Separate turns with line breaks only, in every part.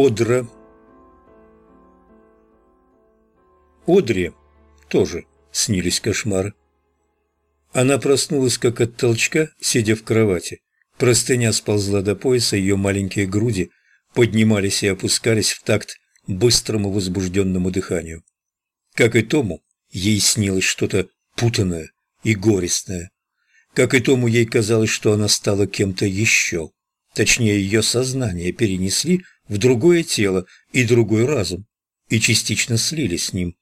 Одра. Одре тоже снились кошмары. Она проснулась как от толчка, сидя в кровати. Простыня сползла до пояса, ее маленькие груди поднимались и опускались в такт быстрому возбужденному дыханию. Как и Тому, ей снилось что-то путанное и горестное. Как и Тому, ей казалось, что она стала кем-то еще. Точнее, ее сознание перенесли в другое тело и другой разум, и частично слились с ним.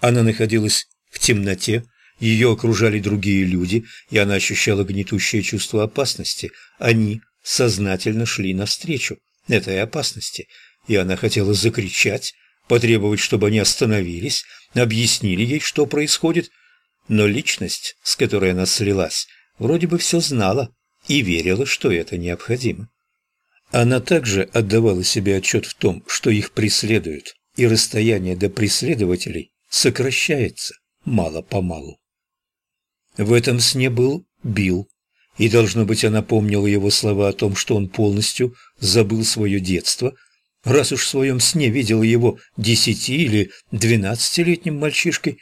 Она находилась в темноте, ее окружали другие люди, и она ощущала гнетущее чувство опасности. Они сознательно шли навстречу этой опасности, и она хотела закричать, потребовать, чтобы они остановились, объяснили ей, что происходит. Но личность, с которой она слилась, вроде бы все знала и верила, что это необходимо. Она также отдавала себе отчет в том, что их преследуют, и расстояние до преследователей сокращается мало-помалу. В этом сне был Билл, и, должно быть, она помнила его слова о том, что он полностью забыл свое детство, раз уж в своем сне видела его десяти- или двенадцатилетним мальчишкой,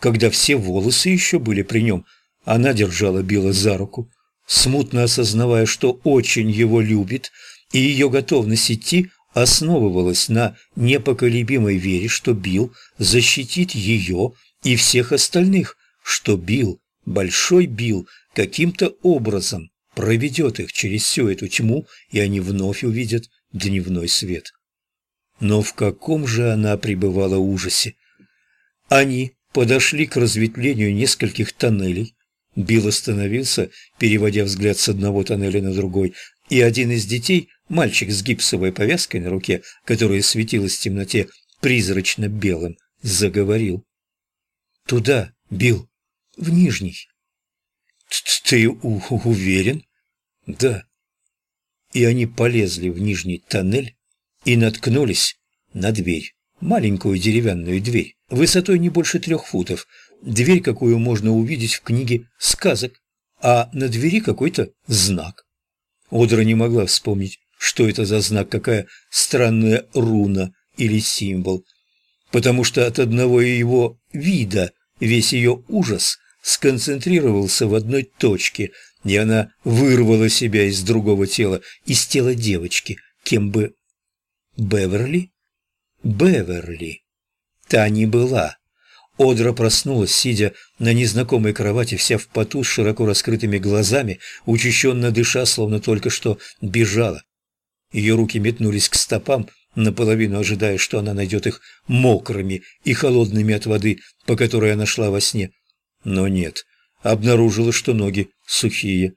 когда все волосы еще были при нем. Она держала Билла за руку, смутно осознавая, что очень его любит – и ее готовность идти основывалась на непоколебимой вере, что Билл защитит ее и всех остальных, что Билл, большой Билл, каким-то образом проведет их через всю эту тьму, и они вновь увидят дневной свет. Но в каком же она пребывала ужасе? Они подошли к разветвлению нескольких тоннелей. Билл остановился, переводя взгляд с одного тоннеля на другой, и один из детей Мальчик с гипсовой повязкой на руке, которая светилась в темноте призрачно белым, заговорил. «Туда, Бил, в Нижний». «Ты уверен?» «Да». И они полезли в Нижний тоннель и наткнулись на дверь. Маленькую деревянную дверь, высотой не больше трех футов. Дверь, какую можно увидеть в книге сказок, а на двери какой-то знак. Одра не могла вспомнить, что это за знак, какая странная руна или символ, потому что от одного его вида весь ее ужас сконцентрировался в одной точке, и она вырвала себя из другого тела, из тела девочки, кем бы... Беверли? Беверли. Та не была. Одра проснулась, сидя на незнакомой кровати, вся в поту, с широко раскрытыми глазами, учащенно дыша, словно только что бежала. Ее руки метнулись к стопам, наполовину ожидая, что она найдет их мокрыми и холодными от воды, по которой она шла во сне. Но нет, обнаружила, что ноги сухие.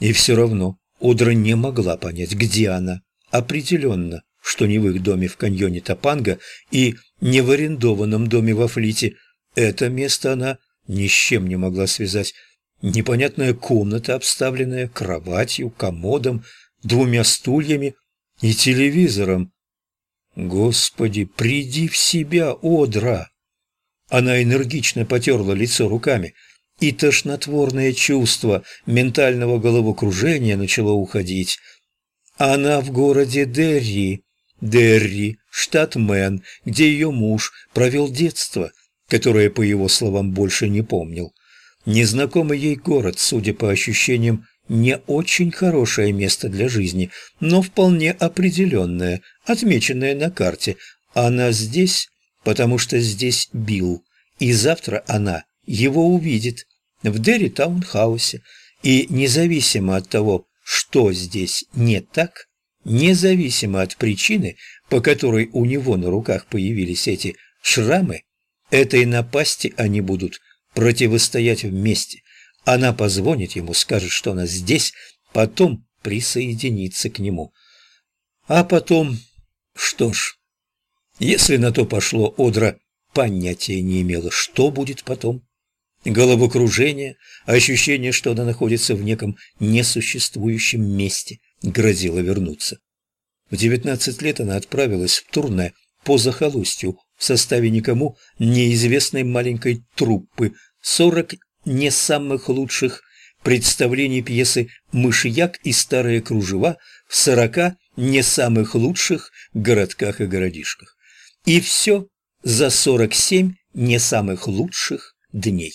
И все равно Одра не могла понять, где она. Определенно, что не в их доме в каньоне Топанга и не в арендованном доме во Флите. Это место она ни с чем не могла связать. Непонятная комната, обставленная кроватью, комодом, двумя стульями и телевизором. Господи, приди в себя, Одра! Она энергично потерла лицо руками, и тошнотворное чувство ментального головокружения начало уходить. Она в городе Дерри, Дерри, штат Мэн, где ее муж провел детство, которое, по его словам, больше не помнил. Незнакомый ей город, судя по ощущениям, не очень хорошее место для жизни, но вполне определенное, отмеченное на карте. Она здесь, потому что здесь Билл, и завтра она его увидит в Дерри Таунхаусе. И независимо от того, что здесь не так, независимо от причины, по которой у него на руках появились эти шрамы, этой напасти они будут противостоять вместе. Она позвонит ему, скажет, что она здесь, потом присоединится к нему. А потом... Что ж, если на то пошло, Одра понятия не имела, что будет потом. Головокружение, ощущение, что она находится в неком несуществующем месте, грозило вернуться. В девятнадцать лет она отправилась в турне по захолустью в составе никому неизвестной маленькой труппы, сорок не самых лучших представлений пьесы «Мышьяк и старые кружева» в сорока не самых лучших городках и городишках. И все за 47 не самых лучших дней.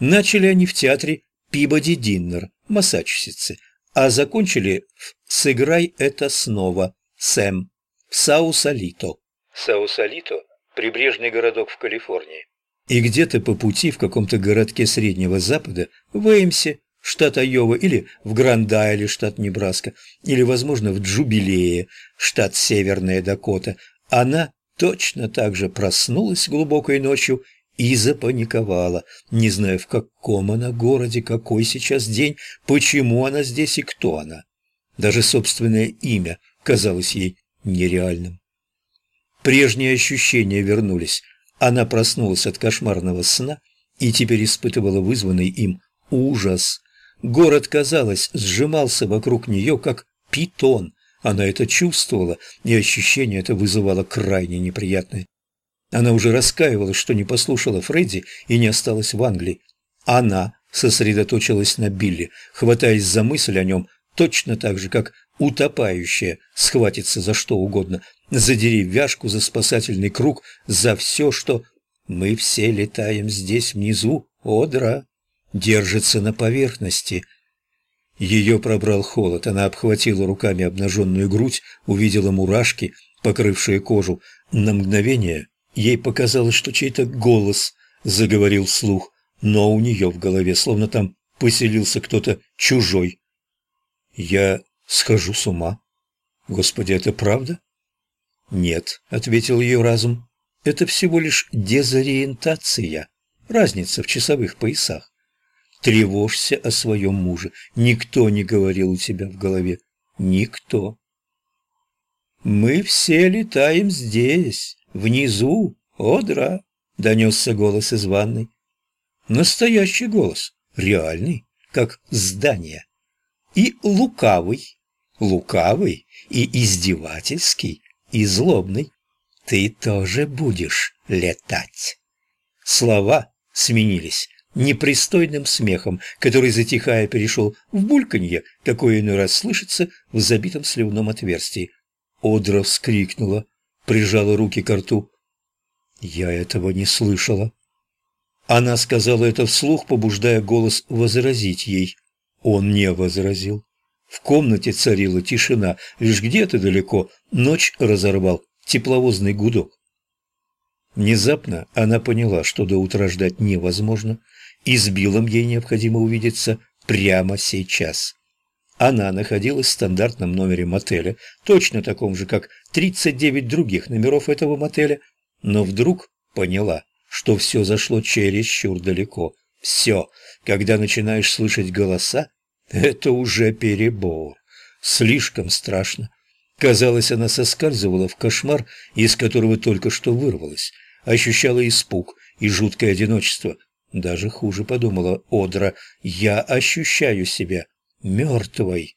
Начали они в театре Пибоди Диннер, Массачусетсе, а закончили в «Сыграй это снова» Сэм в Саусалито. Саусалито – прибрежный городок в Калифорнии. И где-то по пути в каком-то городке Среднего Запада, в Эймсе, штат Айова, или в Грандайле, штат Небраска, или, возможно, в Джубилее, штат Северная Дакота, она точно так же проснулась глубокой ночью и запаниковала, не зная, в каком она городе, какой сейчас день, почему она здесь и кто она. Даже собственное имя казалось ей нереальным. Прежние ощущения вернулись. Она проснулась от кошмарного сна и теперь испытывала вызванный им ужас. Город, казалось, сжимался вокруг нее, как питон. Она это чувствовала, и ощущение это вызывало крайне неприятное. Она уже раскаивалась, что не послушала Фредди и не осталась в Англии. Она сосредоточилась на Билли, хватаясь за мысль о нем точно так же, как утопающая схватится за что угодно, за деревяшку, за спасательный круг, за все, что... Мы все летаем здесь внизу, Одра, держится на поверхности. Ее пробрал холод, она обхватила руками обнаженную грудь, увидела мурашки, покрывшие кожу. На мгновение Ей показалось, что чей-то голос заговорил вслух, но у нее в голове словно там поселился кто-то чужой. «Я схожу с ума. Господи, это правда?» «Нет», — ответил ее разум, — «это всего лишь дезориентация, разница в часовых поясах. Тревожься о своем муже. Никто не говорил у тебя в голове. Никто. Мы все летаем здесь, Внизу, Одра, донесся голос из ванной. Настоящий голос, реальный, как здание. И лукавый, лукавый и издевательский, и злобный. Ты тоже будешь летать. Слова сменились непристойным смехом, который, затихая, перешел в бульканье, какое иной раз слышится в забитом сливном отверстии. Одра вскрикнула, прижала руки к рту. Я этого не слышала. Она сказала это вслух, побуждая голос возразить ей. Он не возразил. В комнате царила тишина, лишь где-то далеко ночь разорвал тепловозный гудок. Внезапно она поняла, что до утра ждать невозможно, и с Биллом ей необходимо увидеться прямо сейчас. Она находилась в стандартном номере мотеля, точно таком же, как 39 других номеров этого мотеля, но вдруг поняла, что все зашло чересчур далеко. Все, когда начинаешь слышать голоса, это уже перебор. Слишком страшно. Казалось, она соскальзывала в кошмар, из которого только что вырвалась. Ощущала испуг и жуткое одиночество. Даже хуже подумала Одра, я ощущаю себя мертвой.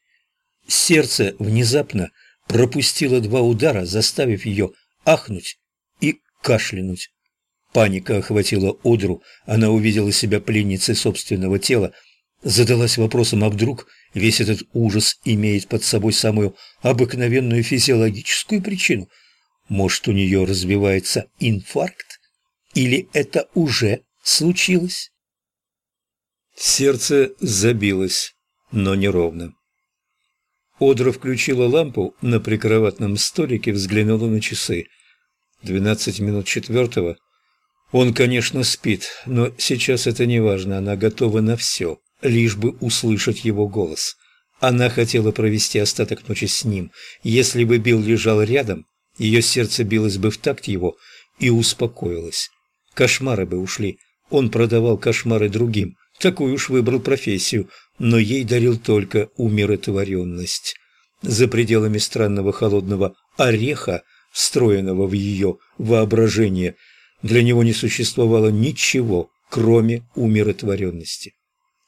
Сердце внезапно пропустило два удара, заставив ее ахнуть и кашлянуть. Паника охватила Одру, она увидела себя пленницей собственного тела, задалась вопросом, а вдруг весь этот ужас имеет под собой самую обыкновенную физиологическую причину? Может, у нее развивается инфаркт? Или это уже случилось? Сердце забилось но неровно. Одра включила лампу на прикроватном столике, взглянула на часы. Двенадцать минут четвертого. Он, конечно, спит, но сейчас это не важно, она готова на все, лишь бы услышать его голос. Она хотела провести остаток ночи с ним. Если бы Билл лежал рядом, ее сердце билось бы в такт его и успокоилось. Кошмары бы ушли. Он продавал кошмары другим. Такую уж выбрал профессию но ей дарил только умиротворенность. За пределами странного холодного ореха, встроенного в ее воображение, для него не существовало ничего, кроме умиротворенности.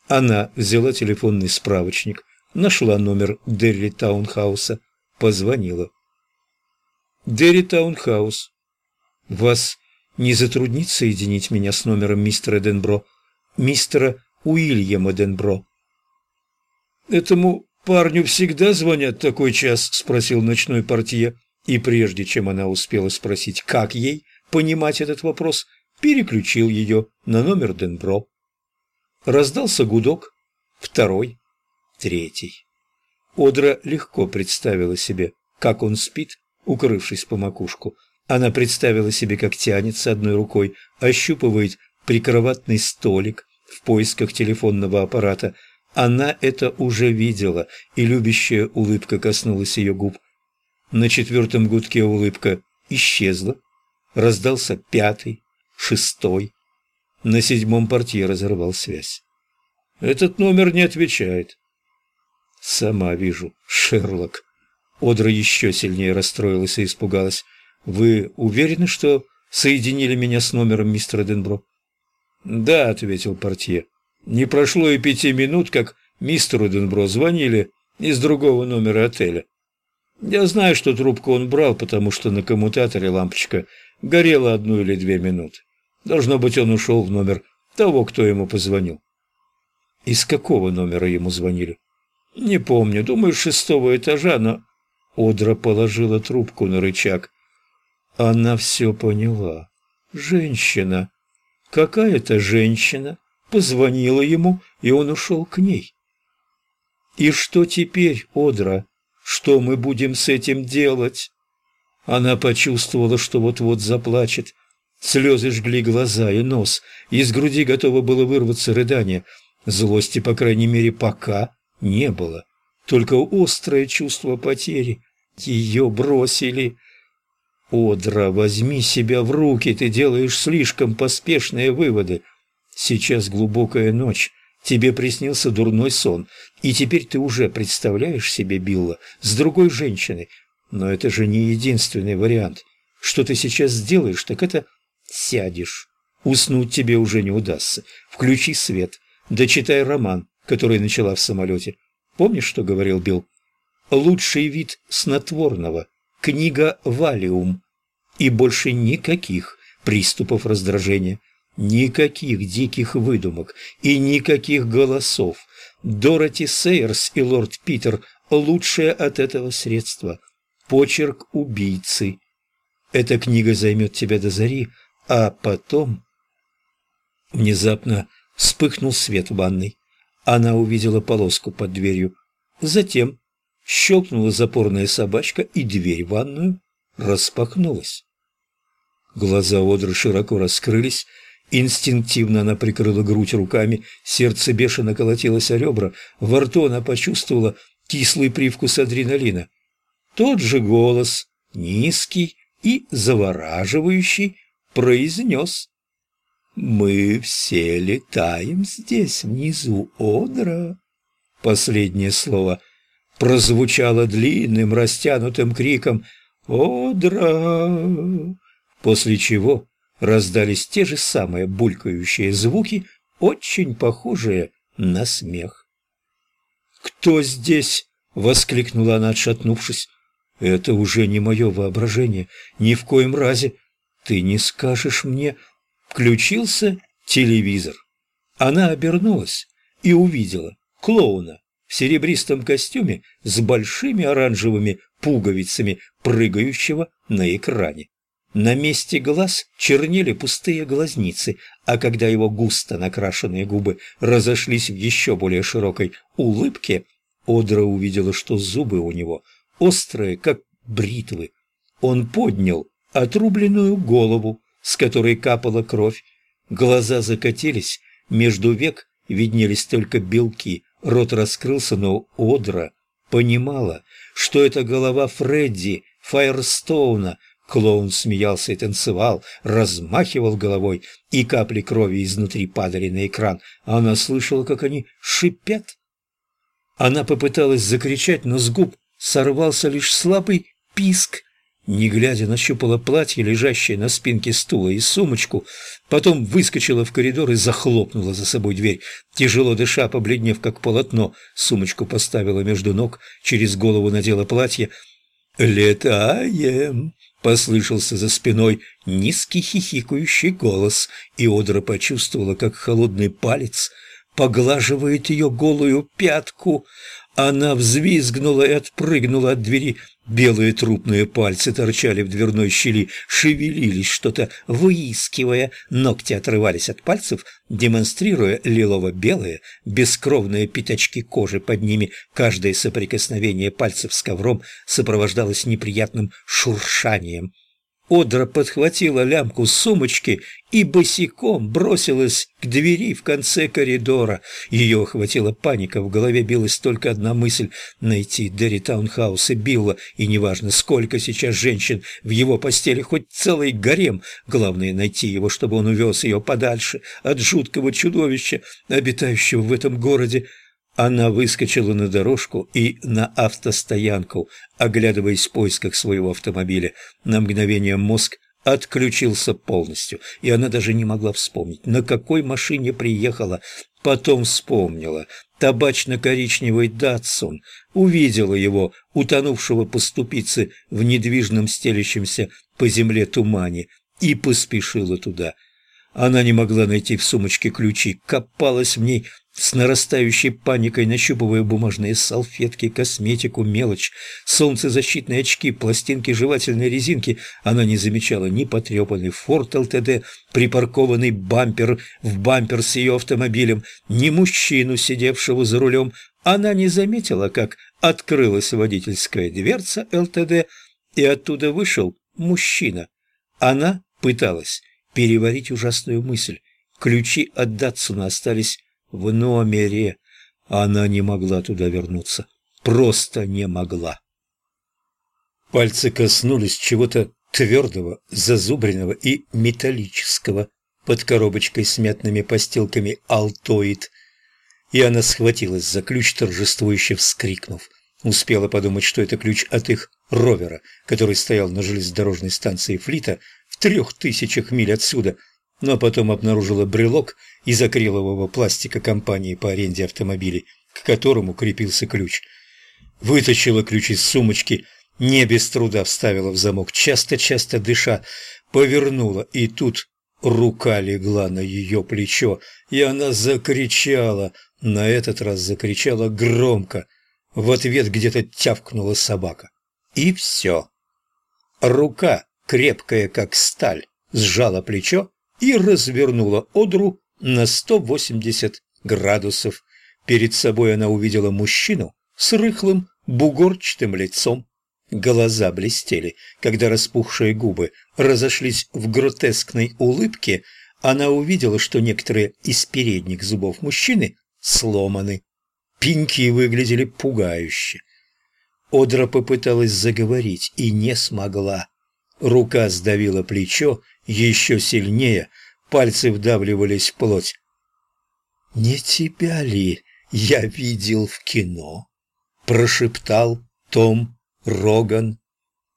Она взяла телефонный справочник, нашла номер Дерри Таунхауса, позвонила. «Дерри Таунхаус, вас не затруднит соединить меня с номером мистера Денбро, мистера Уильяма Денбро?» Этому «Парню всегда звонят в такой час?» – спросил ночной портье. И прежде чем она успела спросить, как ей понимать этот вопрос, переключил ее на номер Денбро. Раздался гудок, второй, третий. Одра легко представила себе, как он спит, укрывшись по макушку. Она представила себе, как тянется одной рукой, ощупывает прикроватный столик в поисках телефонного аппарата – она это уже видела, и любящая улыбка коснулась ее губ. На четвертом гудке улыбка исчезла. Раздался пятый, шестой. На седьмом портье разорвал связь. «Этот номер не отвечает». «Сама вижу, Шерлок». Одра еще сильнее расстроилась и испугалась. «Вы уверены, что соединили меня с номером мистера Денбро?» «Да», — ответил портье. Не прошло и пяти минут, как мистеру Денбро звонили из другого номера отеля. Я знаю, что трубку он брал, потому что на коммутаторе лампочка горела одну или две минуты. Должно быть, он ушел в номер того, кто ему позвонил. Из какого номера ему звонили? Не помню, думаю, шестого этажа, но... Одра положила трубку на рычаг. Она все поняла. Женщина. Какая-то женщина позвонила ему, и он ушел к ней. «И что теперь, Одра? Что мы будем с этим делать?» Она почувствовала, что вот-вот заплачет. Слезы жгли глаза и нос, из груди готово было вырваться рыдание. Злости, по крайней мере, пока не было. Только острое чувство потери. Ее бросили. «Одра, возьми себя в руки, ты делаешь слишком поспешные выводы. Сейчас глубокая ночь, тебе приснился дурной сон, и теперь ты уже представляешь себе Билла с другой женщиной. Но это же не единственный вариант. Что ты сейчас сделаешь, так это сядешь. Уснуть тебе уже не удастся. Включи свет, дочитай роман, который начала в самолете. Помнишь, что говорил Билл? Лучший вид снотворного. Книга «Валиум». И больше никаких приступов раздражения. Никаких диких выдумок и никаких голосов. Дороти Сейерс и лорд Питер – лучшее от этого средство. Почерк убийцы. Эта книга займет тебя до зари, а потом... Внезапно вспыхнул свет в ванной. Она увидела полоску под дверью. Затем щелкнула запорная собачка, и дверь в ванную распахнулась. Глаза Одры широко раскрылись, Инстинктивно она прикрыла грудь руками, сердце бешено колотилось о ребра, во рту она почувствовала кислый привкус адреналина. Тот же голос, низкий и завораживающий, произнес «Мы все летаем здесь внизу, Одра». Последнее слово прозвучало длинным растянутым криком «Одра!», после чего раздались те же самые булькающие звуки, очень похожие на смех. «Кто здесь?» — воскликнула она, отшатнувшись. «Это уже не мое воображение, ни в коем разе. Ты не скажешь мне...» Включился телевизор. Она обернулась и увидела клоуна в серебристом костюме с большими оранжевыми пуговицами, прыгающего на экране. На месте глаз чернели пустые глазницы, а когда его густо накрашенные губы разошлись в еще более широкой улыбке, Одра увидела, что зубы у него острые, как бритвы. Он поднял отрубленную голову, с которой капала кровь. Глаза закатились, между век виднелись только белки, рот раскрылся, но Одра понимала, что это голова Фредди Файерстоуна, Клоун смеялся и танцевал, размахивал головой, и капли крови изнутри падали на экран. Она слышала, как они шипят. Она попыталась закричать, но с губ сорвался лишь слабый писк. Не глядя, нащупала платье, лежащее на спинке стула, и сумочку, потом выскочила в коридор и захлопнула за собой дверь. Тяжело дыша, побледнев как полотно, сумочку поставила между ног, через голову надела платье. «Летаем!» Послышался за спиной низкий хихикающий голос, и Одра почувствовала, как холодный палец поглаживает ее голую пятку. Она взвизгнула и отпрыгнула от двери. Белые трупные пальцы торчали в дверной щели, шевелились, что-то выискивая. Ногти отрывались от пальцев, демонстрируя лилово-белые, бескровные пятачки кожи под ними. Каждое соприкосновение пальцев с ковром сопровождалось неприятным шуршанием. Одра подхватила лямку сумочки и босиком бросилась к двери в конце коридора. Ее охватила паника, в голове билась только одна мысль — найти Дерри Таунхаус и Билла, и неважно, сколько сейчас женщин в его постели, хоть целый гарем, главное — найти его, чтобы он увез ее подальше от жуткого чудовища, обитающего в этом городе. Она выскочила на дорожку и на автостоянку, оглядываясь в поисках своего автомобиля. На мгновение мозг отключился полностью, и она даже не могла вспомнить, на какой машине приехала. Потом вспомнила. Табачно-коричневый Датсон. Увидела его, утонувшего по ступице в недвижном стелящемся по земле тумане, и поспешила туда. Она не могла найти в сумочке ключи, копалась в ней, с нарастающей паникой нащупывая бумажные салфетки, косметику, мелочь, солнцезащитные очки, пластинки жевательной резинки, она не замечала ни потрепанный «Форд ЛТД», припаркованный бампер в бампер с ее автомобилем, ни мужчину, сидевшего за рулем. Она не заметила, как открылась водительская дверца ЛТД, и оттуда вышел мужчина. Она пыталась переварить ужасную мысль. Ключи от Датсуна остались в номере. Она не могла туда вернуться. Просто не могла. Пальцы коснулись чего-то твердого, зазубренного и металлического под коробочкой с мятными постилками «Алтоид». И она схватилась за ключ, торжествующе вскрикнув. Успела подумать, что это ключ от их ровера, который стоял на железнодорожной станции Флита в трех тысячах миль отсюда – но потом обнаружила брелок из акрилового пластика компании по аренде автомобилей, к которому крепился ключ. Вытащила ключ из сумочки, не без труда вставила в замок, часто-часто дыша, повернула, и тут рука легла на ее плечо, и она закричала, на этот раз закричала громко. В ответ где-то тявкнула собака. И все. Рука, крепкая как сталь, сжала плечо, и развернула Одру на 180 градусов. Перед собой она увидела мужчину с рыхлым, бугорчатым лицом. Глаза блестели, когда распухшие губы разошлись в гротескной улыбке, она увидела, что некоторые из передних зубов мужчины сломаны. Пеньки выглядели пугающе. Одра попыталась заговорить и не смогла. Рука сдавила плечо, еще сильнее, пальцы вдавливались в плоть. «Не тебя ли я видел в кино?» – прошептал Том Роган.